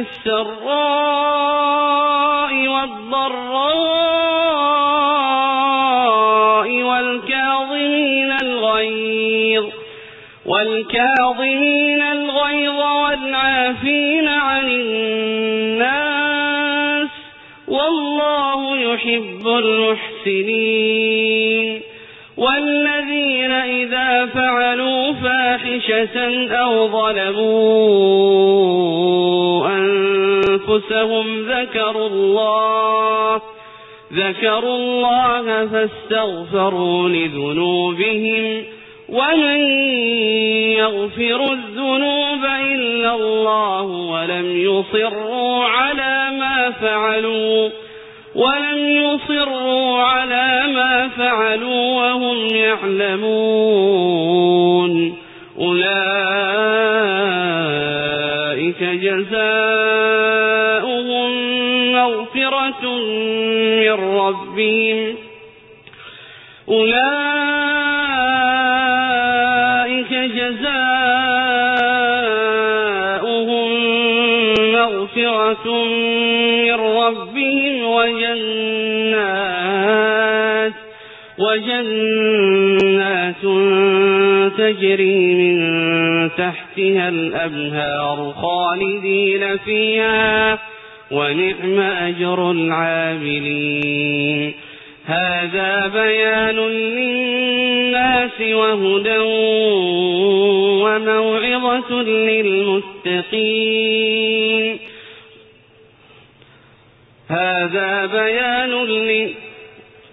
السراء والضراء والكاظمين الغيظ والكاظمين الغيظ والعافين عن الناس والله يحب المحسنين والذين إذا فعلوا فاحشة أو ظلموا أنفسهم ذكروا الله ذكروا الله فاستغفروا لذنوبهم ومن يغفر الذنوب إلا الله ولم يصروا على ما فعلوا ولم يصروا على ما فعلوا وهم يعلمون. أولئك جزاؤهم مغفرة من ربهم. أولئك جزاؤهم مغفرة من ربهم وجنات تجري من تحتها الأنهار خالدين فيها ونعم أجر العاملين. هذا بيان للناس وهدى وموعظة للمتقين. هذا بيان للناس